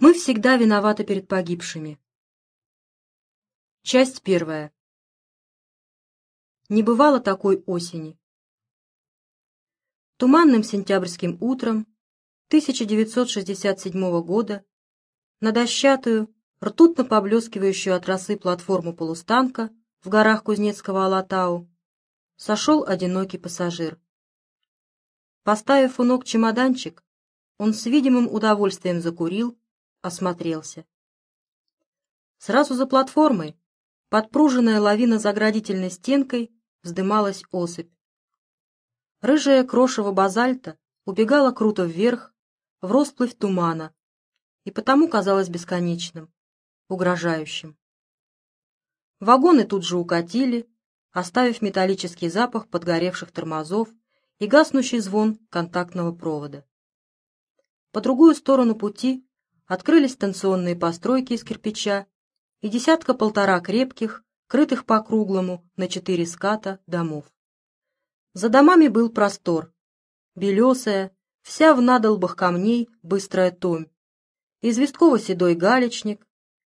Мы всегда виноваты перед погибшими. Часть первая. Не бывало такой осени. Туманным сентябрьским утром 1967 года на дощатую, ртутно поблескивающую от росы платформу полустанка в горах Кузнецкого Алатау сошел одинокий пассажир. Поставив у ног чемоданчик, он с видимым удовольствием закурил осмотрелся. Сразу за платформой, подпруженная лавина заградительной стенкой, вздымалась осыпь. Рыжая крошево базальта убегала круто вверх, в росплывь тумана, и потому казалось бесконечным, угрожающим. Вагоны тут же укатили, оставив металлический запах подгоревших тормозов и гаснущий звон контактного провода. По другую сторону пути открылись станционные постройки из кирпича и десятка-полтора крепких, крытых по круглому на четыре ската домов. За домами был простор, белесая, вся в надолбах камней быстрая томь, известково-седой галечник,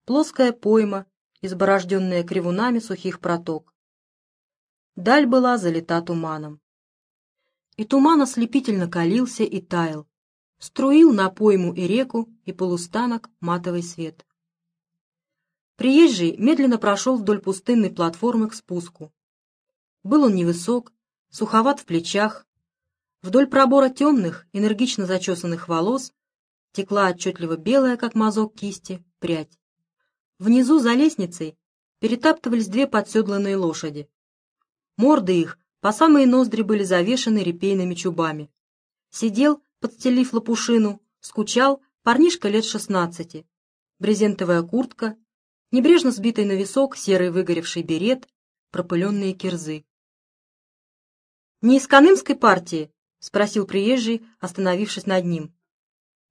плоская пойма, изборожденная кривунами сухих проток. Даль была залита туманом. И туман ослепительно калился и таял, струил на пойму и реку и полустанок матовый свет. Приезжий медленно прошел вдоль пустынной платформы к спуску. Был он невысок, суховат в плечах. Вдоль пробора темных, энергично зачесанных волос текла отчетливо белая, как мазок кисти, прядь. Внизу за лестницей перетаптывались две подседланные лошади. Морды их по самые ноздри были завешаны репейными чубами. Сидел, подстелив лопушину, скучал парнишка лет шестнадцати. Брезентовая куртка, небрежно сбитый на висок серый выгоревший берет, пропыленные кирзы. «Не из Канымской партии?» — спросил приезжий, остановившись над ним.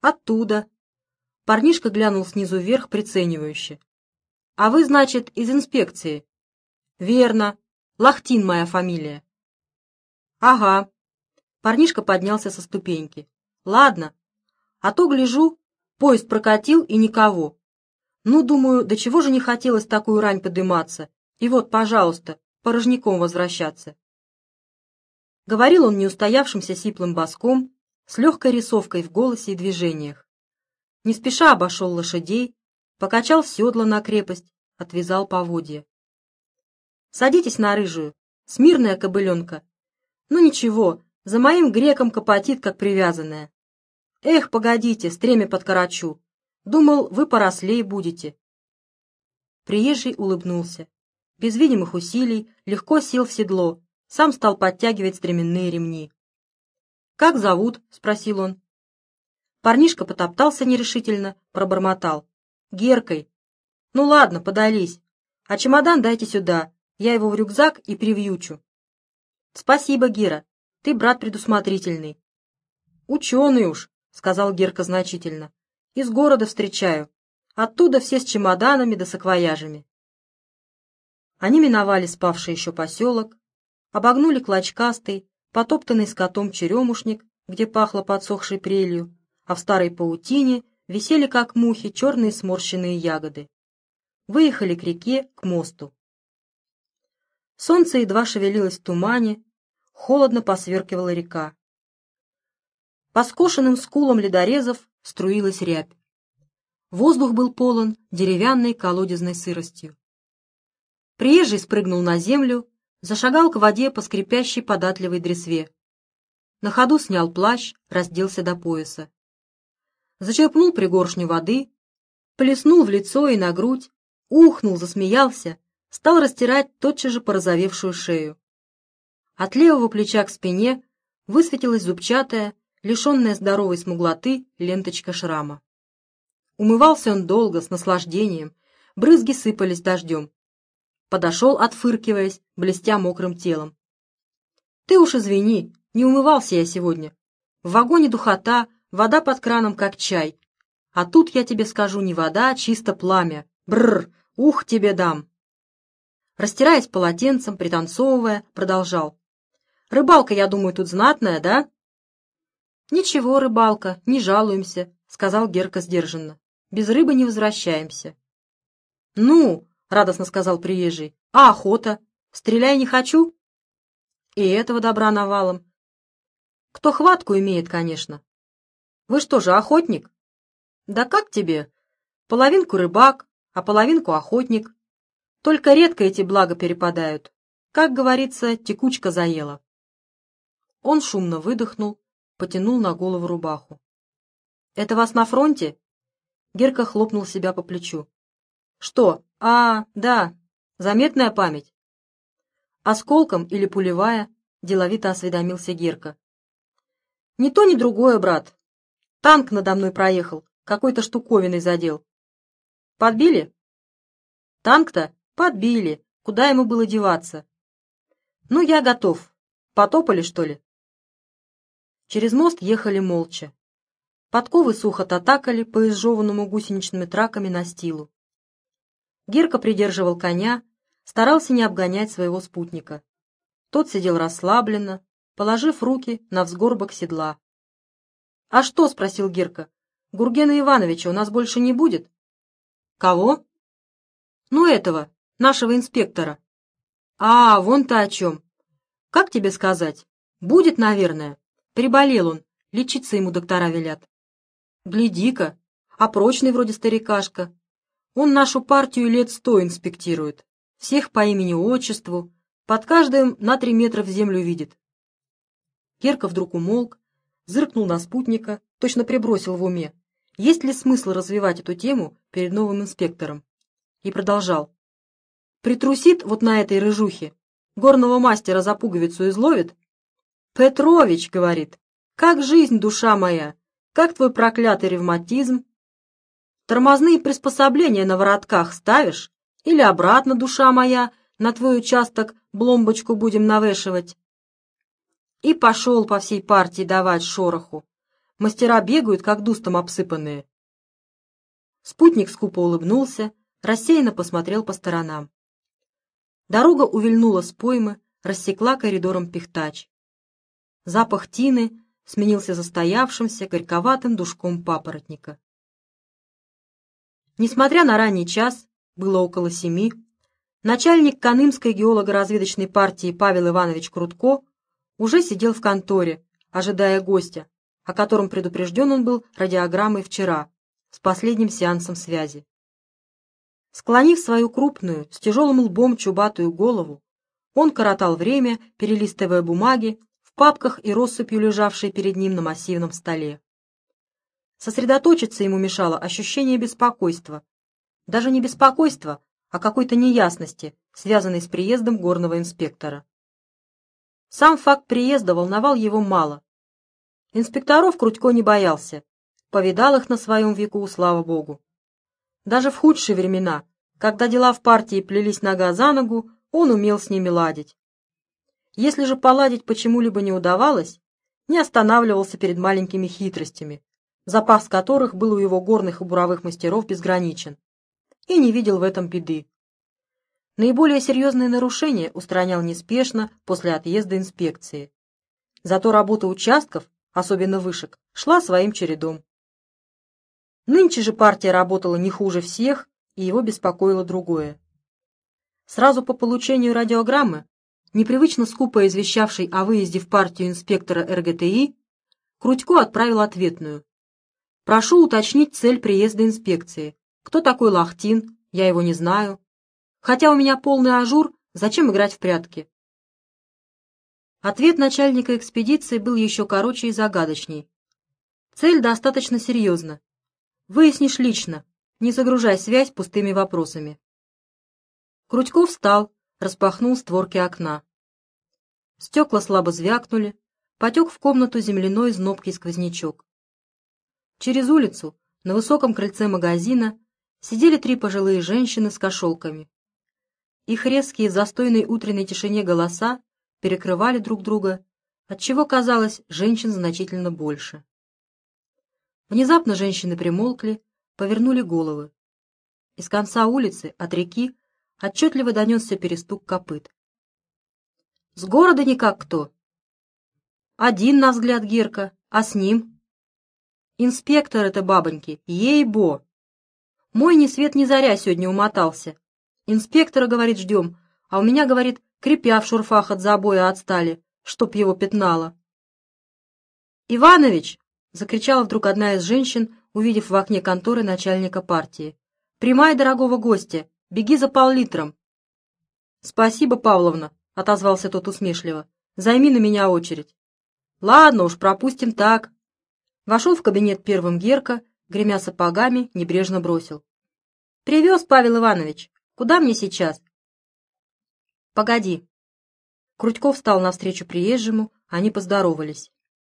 «Оттуда». Парнишка глянул снизу вверх приценивающе. «А вы, значит, из инспекции?» «Верно. Лахтин моя фамилия». «Ага». Парнишка поднялся со ступеньки. Ладно. А то, гляжу, поезд прокатил и никого. Ну, думаю, до чего же не хотелось такую рань подыматься. И вот, пожалуйста, порожняком возвращаться. Говорил он неустоявшимся сиплым боском, с легкой рисовкой в голосе и движениях. Не спеша обошел лошадей, покачал седла на крепость, отвязал поводья. «Садитесь на рыжую, смирная кобыленка. Ну ничего, за моим греком копотит, как привязанная. «Эх, погодите, стремя подкорочу. Думал, вы порослей будете». Приезжий улыбнулся. Без видимых усилий легко сел в седло, сам стал подтягивать стременные ремни. «Как зовут?» — спросил он. Парнишка потоптался нерешительно, пробормотал. «Геркой». «Ну ладно, подались. А чемодан дайте сюда, я его в рюкзак и привьючу». «Спасибо, Гера, ты брат предусмотрительный». «Ученый уж», — сказал Герка значительно. «Из города встречаю. Оттуда все с чемоданами да саквояжами». Они миновали спавший еще поселок, обогнули клочкастый, потоптанный скотом черемушник, где пахло подсохшей прелью, а в старой паутине висели, как мухи, черные сморщенные ягоды. Выехали к реке, к мосту. Солнце едва шевелилось в тумане, холодно посверкивала река. По скошенным скулам ледорезов струилась рябь. Воздух был полон деревянной колодезной сыростью. Приезжий спрыгнул на землю, зашагал к воде по скрипящей податливой дресве. На ходу снял плащ, разделся до пояса. Зачерпнул пригоршню воды, плеснул в лицо и на грудь, ухнул, засмеялся, стал растирать тотчас же порозовевшую шею. От левого плеча к спине высветилась зубчатая, лишенная здоровой смуглоты ленточка шрама. Умывался он долго, с наслаждением, брызги сыпались дождем. Подошел, отфыркиваясь, блестя мокрым телом. «Ты уж извини, не умывался я сегодня. В вагоне духота, вода под краном, как чай. А тут, я тебе скажу, не вода, а чисто пламя. Бррр, ух, тебе дам!» Растираясь полотенцем, пританцовывая, продолжал. «Рыбалка, я думаю, тут знатная, да?» «Ничего, рыбалка, не жалуемся», — сказал Герка сдержанно. Без рыбы не возвращаемся. «Ну!» — радостно сказал приезжий. «А охота? Стреляй не хочу?» И этого добра навалом. Кто хватку имеет, конечно. Вы что же, охотник? Да как тебе? Половинку рыбак, а половинку охотник. Только редко эти блага перепадают. Как говорится, текучка заела. Он шумно выдохнул, потянул на голову рубаху. «Это вас на фронте?» Герка хлопнул себя по плечу. «Что? А, да, заметная память». «Осколком или пулевая?» — деловито осведомился Герка. «Ни то, ни другое, брат. Танк надо мной проехал, какой-то штуковиной задел. Подбили?» «Танк-то подбили. Куда ему было деваться?» «Ну, я готов. Потопали, что ли?» Через мост ехали молча. Подковы сухо татакали по изжеванному гусеничными траками настилу. Герка придерживал коня, старался не обгонять своего спутника. Тот сидел расслабленно, положив руки на взгорбок седла. — А что? — спросил Герка. — Гургена Ивановича у нас больше не будет? — Кого? — Ну, этого, нашего инспектора. — А, вон-то о чем. Как тебе сказать? Будет, наверное. Приболел он, лечиться ему доктора велят. Гляди-ка, а прочный вроде старикашка. Он нашу партию лет сто инспектирует. Всех по имени-отчеству, под каждым на три метра в землю видит. Керка вдруг умолк, зыркнул на спутника, точно прибросил в уме, есть ли смысл развивать эту тему перед новым инспектором. И продолжал. Притрусит вот на этой рыжухе, горного мастера за пуговицу изловит. «Петрович», — говорит, — «как жизнь, душа моя, как твой проклятый ревматизм? Тормозные приспособления на воротках ставишь? Или обратно, душа моя, на твой участок бломбочку будем навешивать?» И пошел по всей партии давать шороху. Мастера бегают, как дустом обсыпанные. Спутник скупо улыбнулся, рассеянно посмотрел по сторонам. Дорога увильнула с поймы, рассекла коридором пихтач. Запах тины сменился застоявшимся горьковатым душком папоротника. Несмотря на ранний час, было около семи, начальник Канымской геолого-разведочной партии Павел Иванович Крутко уже сидел в конторе, ожидая гостя, о котором предупрежден он был радиограммой вчера, с последним сеансом связи. Склонив свою крупную, с тяжелым лбом чубатую голову, он коротал время, перелистывая бумаги папках и россыпью, лежавшей перед ним на массивном столе. Сосредоточиться ему мешало ощущение беспокойства. Даже не беспокойства, а какой-то неясности, связанной с приездом горного инспектора. Сам факт приезда волновал его мало. Инспекторов Крутько не боялся, повидал их на своем веку, слава богу. Даже в худшие времена, когда дела в партии плелись нога за ногу, он умел с ними ладить. Если же поладить почему-либо не удавалось, не останавливался перед маленькими хитростями, запас которых был у его горных и буровых мастеров безграничен, и не видел в этом беды. Наиболее серьезные нарушения устранял неспешно после отъезда инспекции. Зато работа участков, особенно вышек, шла своим чередом. Нынче же партия работала не хуже всех, и его беспокоило другое. Сразу по получению радиограммы, непривычно скупо извещавшей о выезде в партию инспектора РГТИ, Крутько отправил ответную. «Прошу уточнить цель приезда инспекции. Кто такой Лахтин? Я его не знаю. Хотя у меня полный ажур, зачем играть в прятки?» Ответ начальника экспедиции был еще короче и загадочней. Цель достаточно серьезна. Выяснишь лично, не загружай связь пустыми вопросами. Крутьков встал, распахнул створки окна. Стекла слабо звякнули, потек в комнату земляной знобкий сквознячок. Через улицу, на высоком крыльце магазина, сидели три пожилые женщины с кошелками. Их резкие в застойной утренней тишине голоса перекрывали друг друга, отчего казалось женщин значительно больше. Внезапно женщины примолкли, повернули головы. Из конца улицы, от реки, отчетливо донесся перестук копыт. «С города никак кто?» «Один, на взгляд Герка, а с ним?» «Инспектор это бабоньки, ей-бо!» Мой ни свет ни заря сегодня умотался. Инспектора, говорит, ждем, а у меня, говорит, крепя в шурфах от забоя отстали, чтоб его пятнало. «Иванович!» — закричала вдруг одна из женщин, увидев в окне конторы начальника партии. «Примай дорогого гостя! Беги за пол-литром!» «Спасибо, Павловна!» — отозвался тот усмешливо. «Займи на меня очередь». «Ладно уж, пропустим так». Вошел в кабинет первым Герка, гремя сапогами, небрежно бросил. «Привез, Павел Иванович. Куда мне сейчас?» «Погоди». Крутьков встал навстречу приезжему, они поздоровались.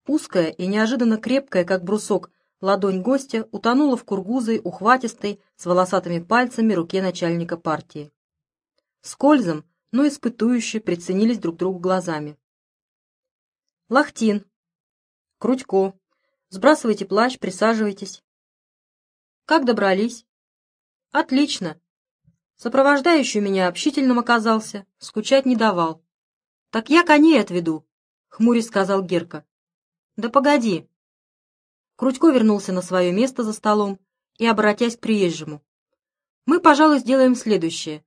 Узкая и неожиданно крепкая, как брусок, ладонь гостя утонула в кургузой, ухватистой, с волосатыми пальцами руке начальника партии. Скользом, но испытующе приценились друг другу глазами. «Лахтин!» «Крутько!» «Сбрасывайте плащ, присаживайтесь». «Как добрались?» «Отлично!» Сопровождающий меня общительным оказался, скучать не давал. «Так я коней отведу», — хмурясь сказал Герка. «Да погоди». Крутько вернулся на свое место за столом и, обратясь к приезжему. «Мы, пожалуй, сделаем следующее.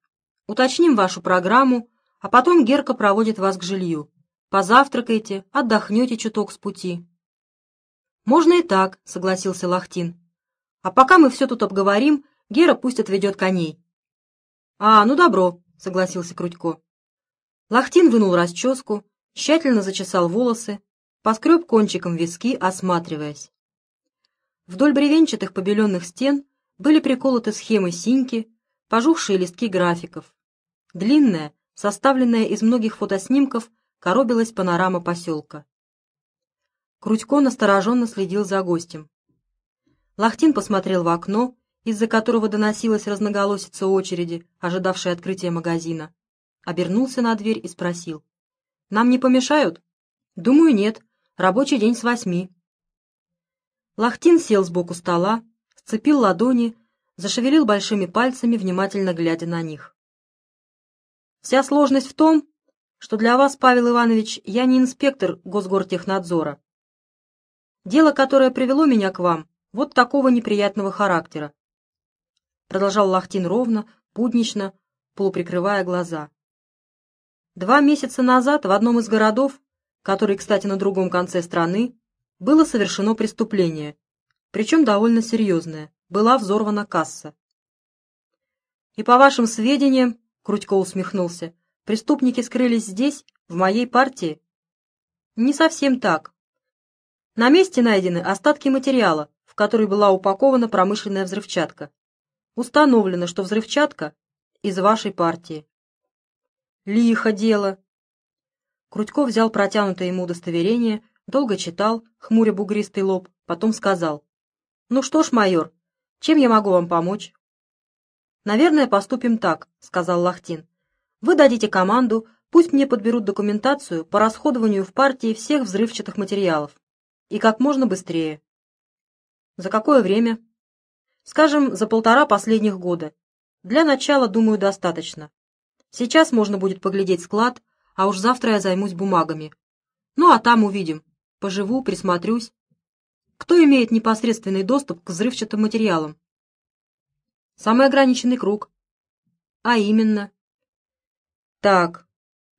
Уточним вашу программу, а потом Герка проводит вас к жилью. Позавтракайте, отдохнете чуток с пути». «Можно и так», — согласился Лахтин. «А пока мы все тут обговорим, Гера пусть отведет коней». «А, ну добро», — согласился Крутько. Лахтин вынул расческу, тщательно зачесал волосы, поскреб кончиком виски, осматриваясь. Вдоль бревенчатых побеленных стен были приколоты схемы синьки, пожухшие листки графиков. Длинная, составленная из многих фотоснимков, коробилась панорама поселка. Крутько настороженно следил за гостем. Лахтин посмотрел в окно, из-за которого доносилась разноголосица очереди, ожидавшей открытия магазина. Обернулся на дверь и спросил. «Нам не помешают?» «Думаю, нет. Рабочий день с восьми. Лахтин сел сбоку стола, сцепил ладони, зашевелил большими пальцами, внимательно глядя на них. «Вся сложность в том, что для вас, Павел Иванович, я не инспектор Госгортехнадзора. Дело, которое привело меня к вам, вот такого неприятного характера. Продолжал Лахтин ровно, пуднично, полуприкрывая глаза. Два месяца назад в одном из городов который, кстати, на другом конце страны, было совершено преступление, причем довольно серьезное, была взорвана касса. «И по вашим сведениям, — Крутько усмехнулся, — преступники скрылись здесь, в моей партии?» «Не совсем так. На месте найдены остатки материала, в который была упакована промышленная взрывчатка. Установлено, что взрывчатка из вашей партии». «Лихо дело», Крутько взял протянутое ему удостоверение, долго читал, хмуря бугристый лоб, потом сказал. «Ну что ж, майор, чем я могу вам помочь?» «Наверное, поступим так», — сказал Лахтин. «Вы дадите команду, пусть мне подберут документацию по расходованию в партии всех взрывчатых материалов. И как можно быстрее». «За какое время?» «Скажем, за полтора последних года. Для начала, думаю, достаточно. Сейчас можно будет поглядеть склад, а уж завтра я займусь бумагами. Ну, а там увидим. Поживу, присмотрюсь. Кто имеет непосредственный доступ к взрывчатым материалам? Самый ограниченный круг. А именно? Так.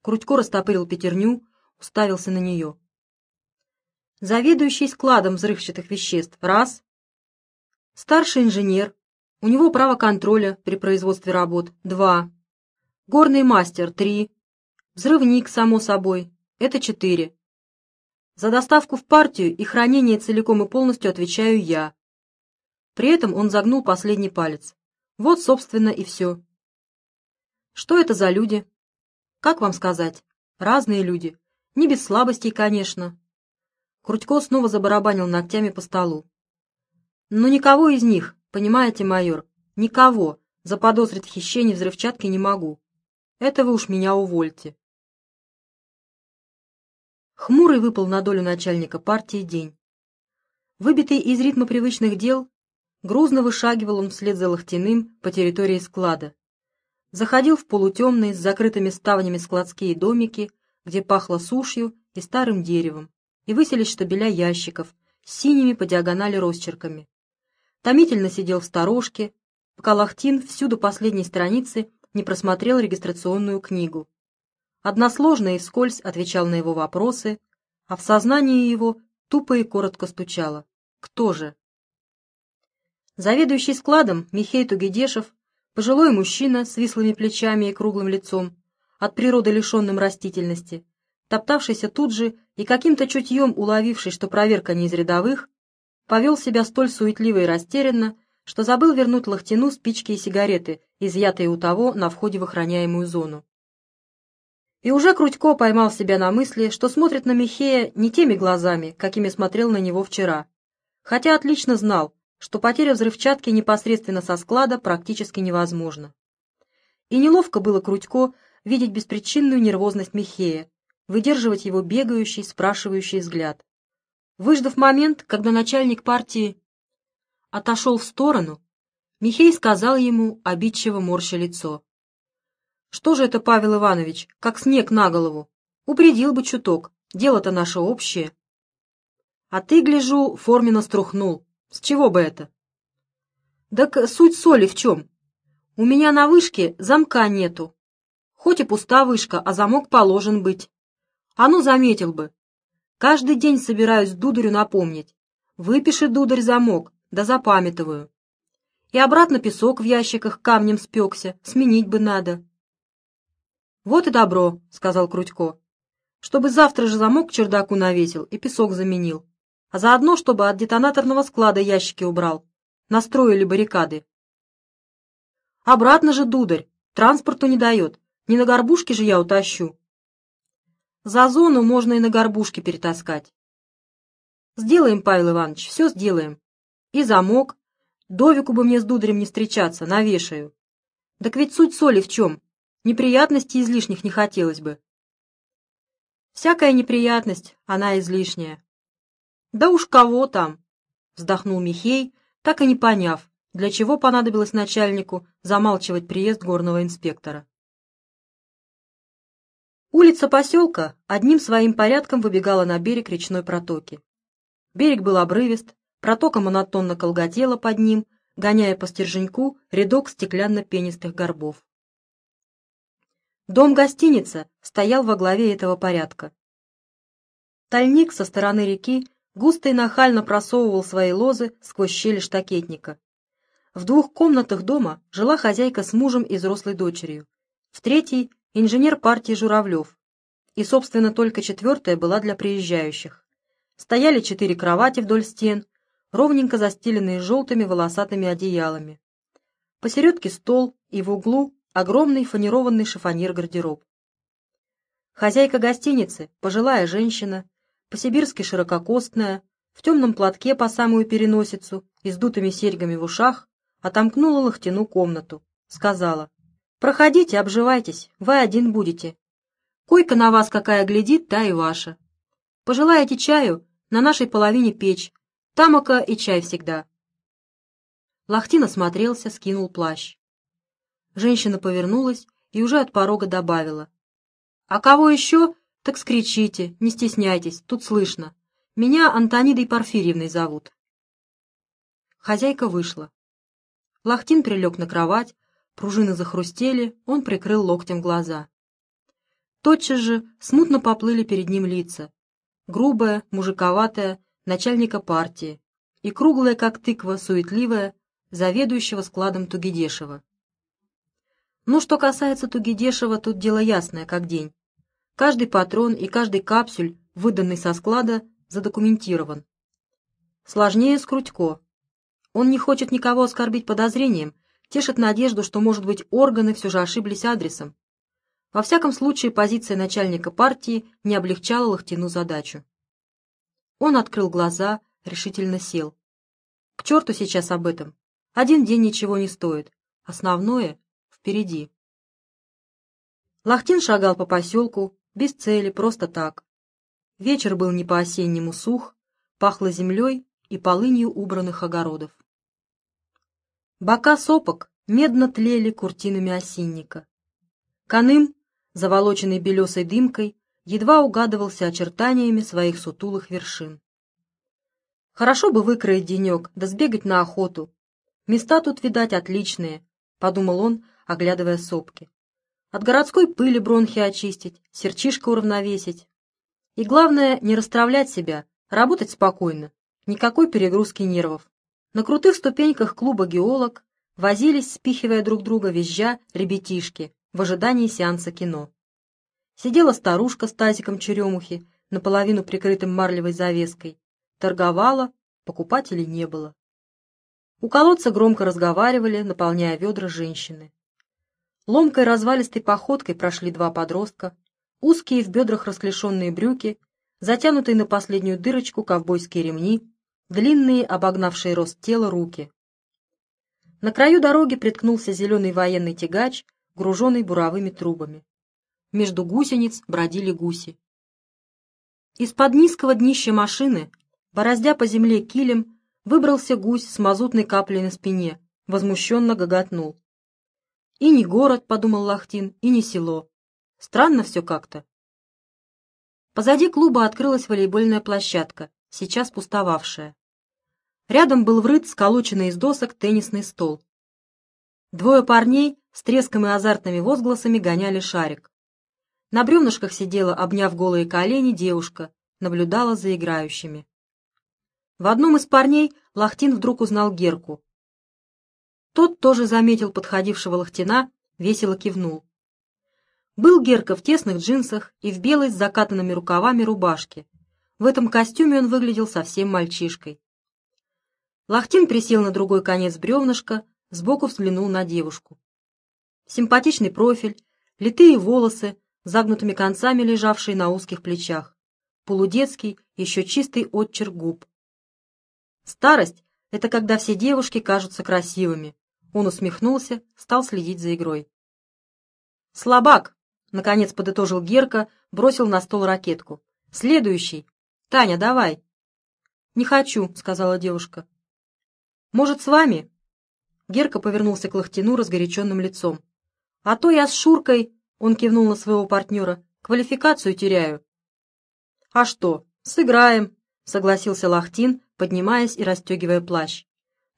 Крутько растопырил пятерню, уставился на нее. Заведующий складом взрывчатых веществ – раз. Старший инженер. У него право контроля при производстве работ – два. Горный мастер – три. Взрывник, само собой. Это четыре. За доставку в партию и хранение целиком и полностью отвечаю я. При этом он загнул последний палец. Вот, собственно, и все. Что это за люди? Как вам сказать? Разные люди. Не без слабостей, конечно. Крутько снова забарабанил ногтями по столу. Но никого из них, понимаете, майор, никого заподозрить в хищении взрывчатки не могу. Это вы уж меня увольте. Хмурый выпал на долю начальника партии день. Выбитый из ритма привычных дел, грузно вышагивал он вслед за Лохтиным по территории склада. Заходил в полутемные с закрытыми ставнями складские домики, где пахло сушью и старым деревом, и выселись штабеля ящиков с синими по диагонали росчерками. Томительно сидел в сторожке, пока Лахтин всю до последней страницы не просмотрел регистрационную книгу. Односложно и вскользь отвечал на его вопросы, а в сознании его тупо и коротко стучало. Кто же? Заведующий складом Михей Тугедешев, пожилой мужчина с вислыми плечами и круглым лицом, от природы лишенным растительности, топтавшийся тут же и каким-то чутьем уловивший, что проверка не из рядовых, повел себя столь суетливо и растерянно, что забыл вернуть Лохтину спички и сигареты, изъятые у того на входе в охраняемую зону. И уже Крутько поймал себя на мысли, что смотрит на Михея не теми глазами, какими смотрел на него вчера, хотя отлично знал, что потеря взрывчатки непосредственно со склада практически невозможна. И неловко было Крутько видеть беспричинную нервозность Михея, выдерживать его бегающий, спрашивающий взгляд. Выждав момент, когда начальник партии отошел в сторону, Михей сказал ему, обидчиво морща лицо. «Что же это, Павел Иванович, как снег на голову? Упредил бы чуток, дело-то наше общее». «А ты, гляжу, форменно струхнул. С чего бы это?» «Так суть соли в чем? У меня на вышке замка нету. Хоть и пуста вышка, а замок положен быть. А ну, заметил бы. Каждый день собираюсь дударю напомнить. Выпиши, дударь, замок, да запамятываю. И обратно песок в ящиках камнем спекся, сменить бы надо. «Вот и добро», — сказал Крутько, — «чтобы завтра же замок к чердаку навесил и песок заменил, а заодно, чтобы от детонаторного склада ящики убрал, настроили баррикады». «Обратно же, дударь, транспорту не дает, не на горбушке же я утащу». «За зону можно и на горбушке перетаскать». «Сделаем, Павел Иванович, все сделаем. И замок. Довику бы мне с дударем не встречаться, навешаю. Так ведь суть соли в чем? Неприятностей излишних не хотелось бы. Всякая неприятность, она излишняя. Да уж кого там, вздохнул Михей, так и не поняв, для чего понадобилось начальнику замалчивать приезд горного инспектора. Улица поселка одним своим порядком выбегала на берег речной протоки. Берег был обрывист, Протока монотонно колготела под ним, гоняя по стерженьку рядок стеклянно-пенистых горбов. Дом-гостиница стоял во главе этого порядка. Тальник со стороны реки густо и нахально просовывал свои лозы сквозь щели штакетника. В двух комнатах дома жила хозяйка с мужем и взрослой дочерью. В третьей — инженер партии Журавлев. И, собственно, только четвертая была для приезжающих. Стояли четыре кровати вдоль стен, ровненько застеленные желтыми волосатыми одеялами. Посередке стол и в углу огромный фанерованный шифоньер-гардероб. Хозяйка гостиницы, пожилая женщина, по-сибирски ширококостная, в темном платке по самую переносицу и с дутыми серьгами в ушах, отомкнула Лохтину комнату. Сказала, «Проходите, обживайтесь, вы один будете. Койка на вас какая глядит, та и ваша. Пожелаете чаю, на нашей половине печь, Тамока и чай всегда. Лахтин осмотрелся, скинул плащ. Женщина повернулась и уже от порога добавила. «А кого еще? Так скричите, не стесняйтесь, тут слышно. Меня Антонидой Порфирьевной зовут». Хозяйка вышла. Лахтин прилег на кровать, пружины захрустели, он прикрыл локтем глаза. Тотчас же смутно поплыли перед ним лица. Грубая, мужиковатая, начальника партии, и круглая, как тыква, суетливая, заведующего складом Тугедешева. Ну, что касается Тугедешева, тут дело ясное, как день. Каждый патрон и каждый капсюль, выданный со склада, задокументирован. Сложнее с Крутько. Он не хочет никого оскорбить подозрением, тешит надежду, что, может быть, органы все же ошиблись адресом. Во всяком случае, позиция начальника партии не облегчала Лохтину задачу. Он открыл глаза, решительно сел. К черту сейчас об этом. Один день ничего не стоит. Основное впереди. Лахтин шагал по поселку, без цели, просто так. Вечер был не по-осеннему сух, пахло землей и полынью убранных огородов. Бока сопок медно тлели куртинами осинника. Каным, заволоченный белесой дымкой, едва угадывался очертаниями своих сутулых вершин. Хорошо бы выкроить денек, да сбегать на охоту. Места тут, видать, отличные, — подумал он, оглядывая сопки. От городской пыли бронхи очистить, серчишко уравновесить. И главное, не расстравлять себя, работать спокойно, никакой перегрузки нервов. На крутых ступеньках клуба «Геолог» возились, спихивая друг друга, визжа, ребятишки в ожидании сеанса кино. Сидела старушка с тазиком черемухи, наполовину прикрытым марлевой завеской. Торговала, покупателей не было. У колодца громко разговаривали, наполняя ведра женщины. Ломкой развалистой походкой прошли два подростка, узкие в бедрах расклешенные брюки, затянутые на последнюю дырочку ковбойские ремни, длинные, обогнавшие рост тела, руки. На краю дороги приткнулся зеленый военный тягач, груженный буровыми трубами. Между гусениц бродили гуси. Из-под низкого днища машины, бороздя по земле килем, Выбрался гусь с мазутной каплей на спине, возмущенно гоготнул. «И не город», — подумал Лахтин, — «и не село. Странно все как-то». Позади клуба открылась волейбольная площадка, сейчас пустовавшая. Рядом был врыт сколоченный из досок теннисный стол. Двое парней с треском и азартными возгласами гоняли шарик. На бревнышках сидела, обняв голые колени, девушка, наблюдала за играющими. В одном из парней Лахтин вдруг узнал Герку. Тот тоже заметил подходившего Лахтина, весело кивнул. Был Герка в тесных джинсах и в белой с закатанными рукавами рубашке. В этом костюме он выглядел совсем мальчишкой. Лахтин присел на другой конец бревнышка, сбоку взглянул на девушку. Симпатичный профиль, литые волосы, загнутыми концами лежавшие на узких плечах, полудетский, еще чистый отчерк губ. Старость — это когда все девушки кажутся красивыми. Он усмехнулся, стал следить за игрой. «Слабак!» — наконец подытожил Герка, бросил на стол ракетку. «Следующий! Таня, давай!» «Не хочу», — сказала девушка. «Может, с вами?» Герка повернулся к Лохтину разгоряченным лицом. «А то я с Шуркой...» — он кивнул на своего партнера. «Квалификацию теряю». «А что, сыграем», — согласился Лахтин, поднимаясь и расстегивая плащ.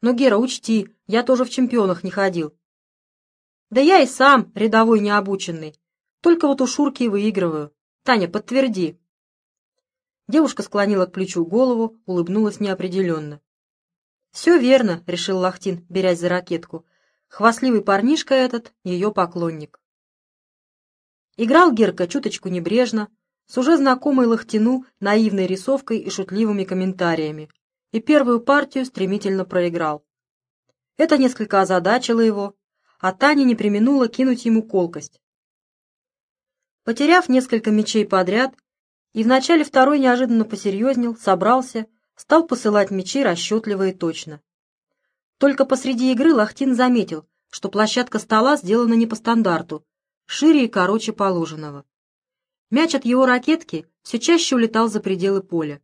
«Но, Гера, учти, я тоже в чемпионах не ходил». «Да я и сам рядовой необученный. Только вот у Шурки и выигрываю. Таня, подтверди». Девушка склонила к плечу голову, улыбнулась неопределенно. «Все верно», — решил Лахтин, берясь за ракетку. «Хвастливый парнишка этот — ее поклонник». Играл Герка чуточку небрежно, с уже знакомой Лахтину наивной рисовкой и шутливыми комментариями, и первую партию стремительно проиграл. Это несколько озадачило его, а Таня не применула кинуть ему колкость. Потеряв несколько мечей подряд, и в начале второй неожиданно посерьезнел, собрался, стал посылать мечи расчетливо и точно. Только посреди игры Лахтин заметил, что площадка стола сделана не по стандарту, шире и короче положенного. Мяч от его ракетки все чаще улетал за пределы поля.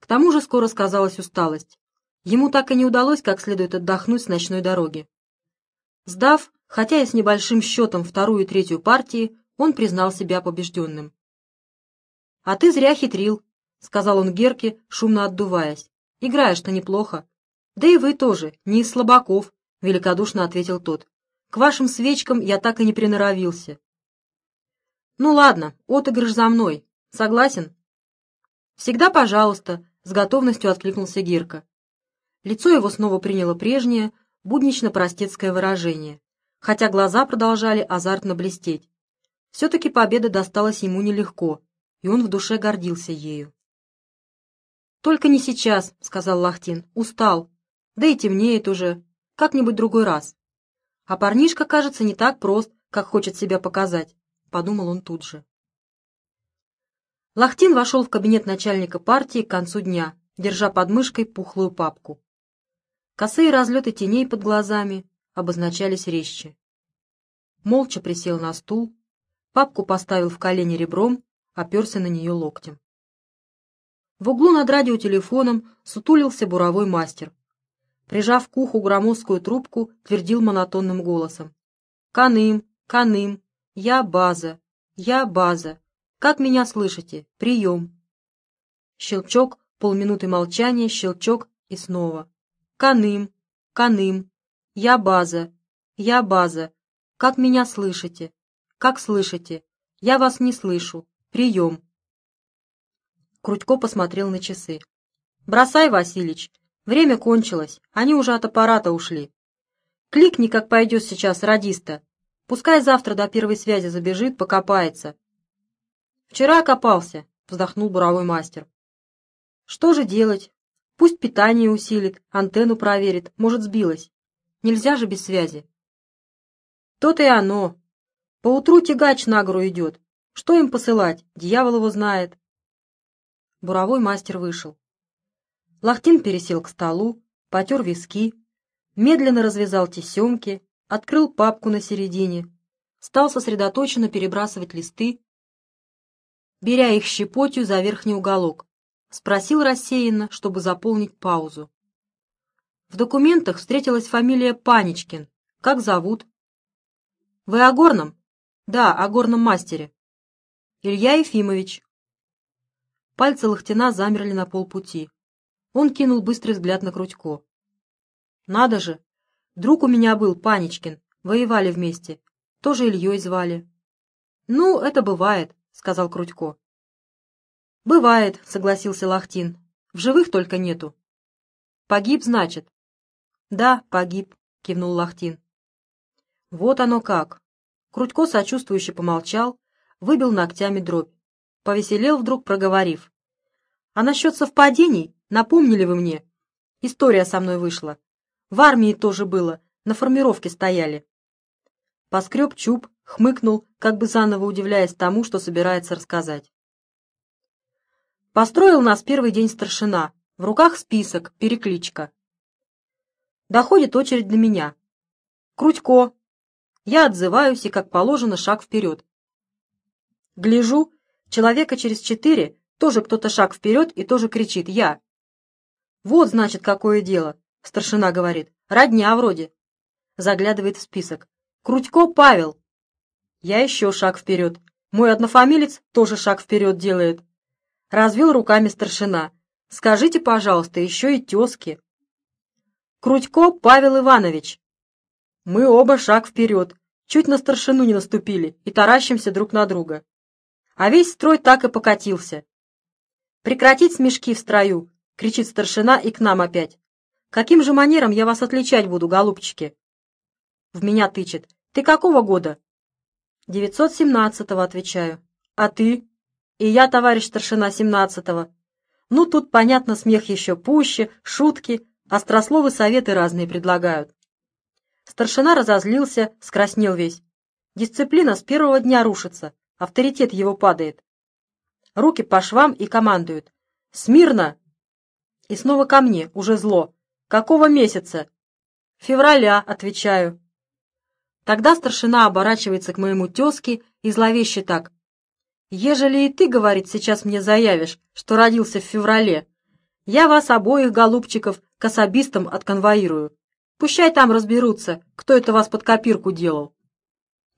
К тому же скоро сказалась усталость. Ему так и не удалось как следует отдохнуть с ночной дороги. Сдав, хотя и с небольшим счетом вторую и третью партии, он признал себя побежденным. «А ты зря хитрил», — сказал он Герке, шумно отдуваясь. «Играешь-то неплохо». «Да и вы тоже, не из слабаков», — великодушно ответил тот. «К вашим свечкам я так и не приноровился». «Ну ладно, отыгрыш за мной. Согласен?» «Всегда пожалуйста», — с готовностью откликнулся Гирка. Лицо его снова приняло прежнее, буднично-простецкое выражение, хотя глаза продолжали азартно блестеть. Все-таки победа досталась ему нелегко, и он в душе гордился ею. «Только не сейчас», — сказал Лахтин, — «устал. Да и темнеет уже. Как-нибудь другой раз. А парнишка, кажется, не так прост, как хочет себя показать», — подумал он тут же. Лахтин вошел в кабинет начальника партии к концу дня, держа под мышкой пухлую папку. Косые разлеты теней под глазами обозначались резче. Молча присел на стул, папку поставил в колени ребром, оперся на нее локтем. В углу над радиотелефоном сутулился буровой мастер. Прижав к уху громоздкую трубку, твердил монотонным голосом. «Каным, Каным, я база, я база, как меня слышите? Прием!» Щелчок, полминуты молчания, щелчок и снова. «Каным! Каным!» Я база. Я база. Как меня слышите? Как слышите? Я вас не слышу. Прием. Крутько посмотрел на часы. «Бросай, Василич. Время кончилось. Они уже от аппарата ушли. Кликни, как пойдет сейчас радиста. Пускай завтра до первой связи забежит, покопается». «Вчера копался», — вздохнул буровой мастер. «Что же делать? Пусть питание усилит, антенну проверит, может, сбилась. Нельзя же без связи». «То-то и оно. Поутру тягач на гору идет. Что им посылать? Дьявол его знает». Буровой мастер вышел. Лахтин пересел к столу, потер виски, медленно развязал тесемки, открыл папку на середине, стал сосредоточенно перебрасывать листы, беря их щепотью за верхний уголок, спросил рассеянно, чтобы заполнить паузу. В документах встретилась фамилия Паничкин. Как зовут? Вы о горном? Да, о горном мастере. Илья Ефимович. Пальцы Лохтина замерли на полпути. Он кинул быстрый взгляд на Крутько. «Надо же! Друг у меня был, Паничкин. Воевали вместе. Тоже Ильей звали». «Ну, это бывает», — сказал Крутько. «Бывает», — согласился Лохтин. «В живых только нету». «Погиб, значит?» «Да, погиб», — кивнул Лохтин. «Вот оно как!» Крутько сочувствующе помолчал, выбил ногтями дробь. Повеселел вдруг, проговорив. А насчет совпадений, напомнили вы мне. История со мной вышла. В армии тоже было, на формировке стояли. Поскреб чуб, хмыкнул, как бы заново удивляясь тому, что собирается рассказать. Построил нас первый день старшина. В руках список, перекличка. Доходит очередь до меня. Крутько. Я отзываюсь и, как положено, шаг вперед. Гляжу, человека через четыре тоже кто-то шаг вперед и тоже кричит «Я». «Вот, значит, какое дело», — старшина говорит. «Родня вроде». Заглядывает в список. «Крутько Павел». Я еще шаг вперед. Мой однофамилец тоже шаг вперед делает. Развел руками старшина. «Скажите, пожалуйста, еще и тезки». «Крутько Павел Иванович». Мы оба шаг вперед. Чуть на старшину не наступили и таращимся друг на друга. А весь строй так и покатился. «Прекратить смешки в строю!» — кричит старшина и к нам опять. «Каким же манером я вас отличать буду, голубчики?» В меня тычет. «Ты какого года?» «917-го», — отвечаю. «А ты?» «И я, товарищ старшина, семнадцатого». Ну, тут, понятно, смех еще пуще, шутки, острословы советы разные предлагают. Старшина разозлился, скраснел весь. Дисциплина с первого дня рушится, авторитет его падает руки по швам и командует. «Смирно!» И снова ко мне, уже зло. «Какого месяца?» «Февраля», — отвечаю. Тогда старшина оборачивается к моему тезке и зловеще так. «Ежели и ты, — говорит, — сейчас мне заявишь, что родился в феврале, я вас обоих, голубчиков, к особистам отконвоирую. Пущай там разберутся, кто это вас под копирку делал».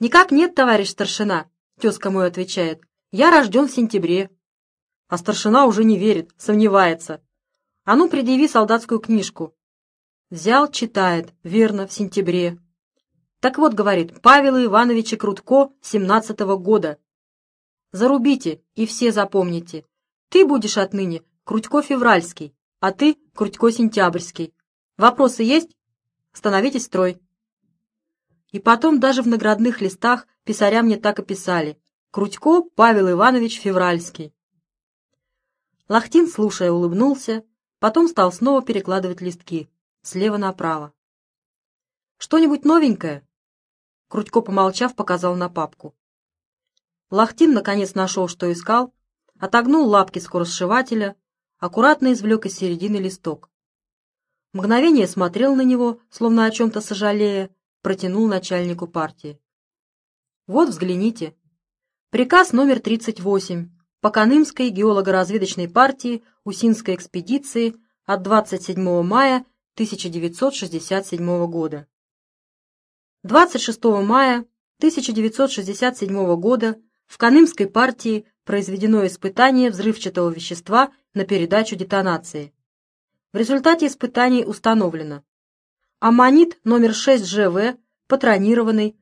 «Никак нет, товарищ старшина», — тезка мой отвечает. Я рожден в сентябре. А старшина уже не верит, сомневается. А ну, предъяви солдатскую книжку. Взял, читает, верно, в сентябре. Так вот, говорит, Павел Иванович Крутко, семнадцатого года. Зарубите и все запомните. Ты будешь отныне Крутько Февральский, а ты Крутько Сентябрьский. Вопросы есть? Становитесь строй. И потом даже в наградных листах писаря мне так и писали. Крутько Павел Иванович Февральский. Лахтин, слушая, улыбнулся, потом стал снова перекладывать листки, слева направо. «Что-нибудь новенькое?» Крутько, помолчав, показал на папку. Лахтин, наконец, нашел, что искал, отогнул лапки скоросшивателя, аккуратно извлек из середины листок. Мгновение смотрел на него, словно о чем-то сожалея, протянул начальнику партии. «Вот, взгляните». Приказ номер 38 по Канымской геолого-разведочной партии Усинской экспедиции от 27 мая 1967 года. 26 мая 1967 года в Канымской партии произведено испытание взрывчатого вещества на передачу детонации. В результате испытаний установлено. Аммонит номер 6 ЖВ, патронированный,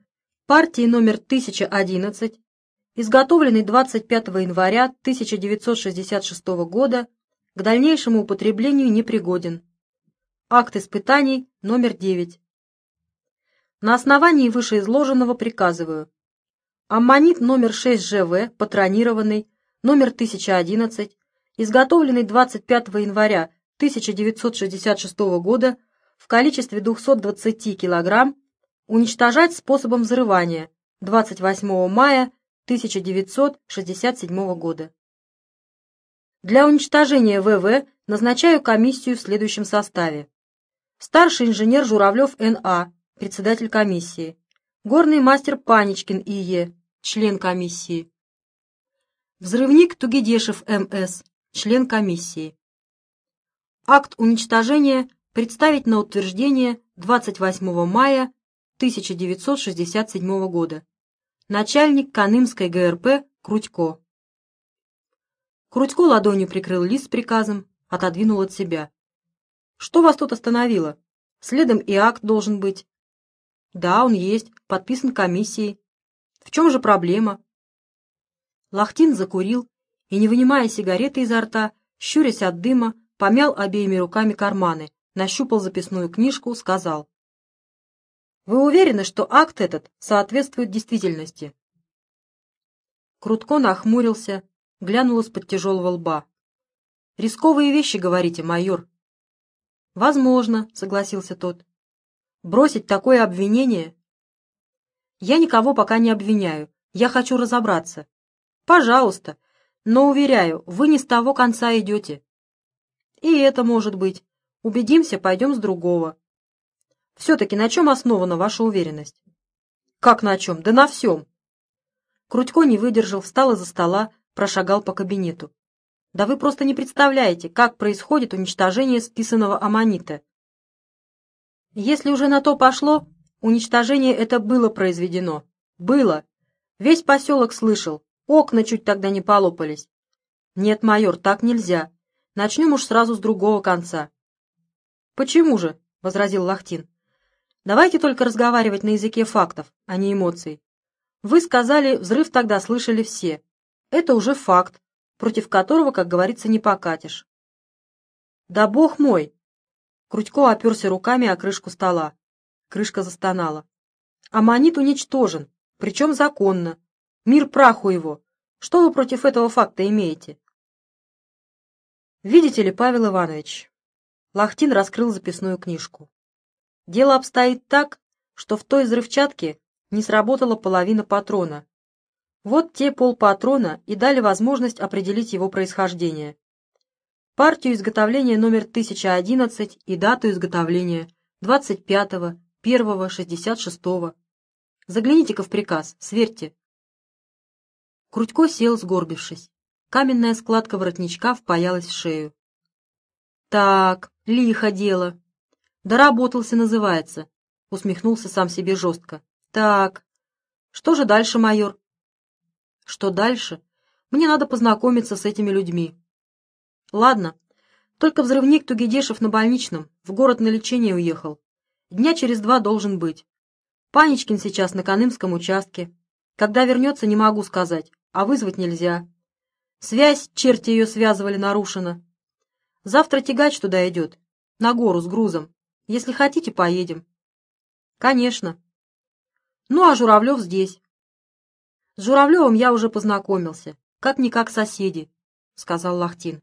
партии номер 1011, изготовленный 25 января 1966 года, к дальнейшему употреблению непригоден. Акт испытаний номер 9. На основании вышеизложенного приказываю. Аммонит номер 6 ЖВ, патронированный, номер 1011, изготовленный 25 января 1966 года в количестве 220 кг, уничтожать способом взрывания 28 мая 1967 года. Для уничтожения ВВ назначаю комиссию в следующем составе. Старший инженер Журавлев Н.А., председатель комиссии. Горный мастер Паничкин И.Е., член комиссии. Взрывник Тугедешев М.С., член комиссии. Акт уничтожения представить на утверждение 28 мая 1967 года. Начальник Канымской ГРП Крутько. Крутько ладонью прикрыл лист с приказом, отодвинул от себя. «Что вас тут остановило? Следом и акт должен быть». «Да, он есть, подписан комиссией. В чем же проблема?» Лахтин закурил и, не вынимая сигареты изо рта, щурясь от дыма, помял обеими руками карманы, нащупал записную книжку, сказал. «Вы уверены, что акт этот соответствует действительности?» Крутко нахмурился, глянул из-под тяжелого лба. «Рисковые вещи, говорите, майор?» «Возможно», — согласился тот. «Бросить такое обвинение?» «Я никого пока не обвиняю. Я хочу разобраться. Пожалуйста. Но, уверяю, вы не с того конца идете. И это может быть. Убедимся, пойдем с другого. Все-таки на чем основана ваша уверенность? Как на чем? Да на всем. Крутько не выдержал, встал из-за стола, прошагал по кабинету. Да вы просто не представляете, как происходит уничтожение списанного аммонита. Если уже на то пошло, уничтожение это было произведено. Было. Весь поселок слышал, окна чуть тогда не полопались. Нет, майор, так нельзя. Начнем уж сразу с другого конца. «Почему же?» — возразил Лахтин. «Давайте только разговаривать на языке фактов, а не эмоций. Вы сказали, взрыв тогда слышали все. Это уже факт, против которого, как говорится, не покатишь». «Да бог мой!» Крутько оперся руками о крышку стола. Крышка застонала. «Аммонит уничтожен, причем законно. Мир праху его. Что вы против этого факта имеете?» «Видите ли, Павел Иванович, Лахтин раскрыл записную книжку. Дело обстоит так, что в той взрывчатке не сработала половина патрона. Вот те полпатрона и дали возможность определить его происхождение. Партию изготовления номер 1011 и дату изготовления 25-1-66. Загляните-ка в приказ, сверьте. Крутько сел, сгорбившись. Каменная складка воротничка впаялась в шею. «Так, лихо дело. Доработался, называется», — усмехнулся сам себе жестко. «Так, что же дальше, майор?» «Что дальше? Мне надо познакомиться с этими людьми». «Ладно, только взрывник Тугедешев на больничном, в город на лечение уехал. Дня через два должен быть. Паничкин сейчас на Канымском участке. Когда вернется, не могу сказать, а вызвать нельзя. Связь, черти ее связывали, нарушена. Завтра тягач туда идет, на гору с грузом. Если хотите, поедем. Конечно. Ну, а Журавлев здесь. С Журавлевым я уже познакомился, как-никак соседи, сказал Лахтин.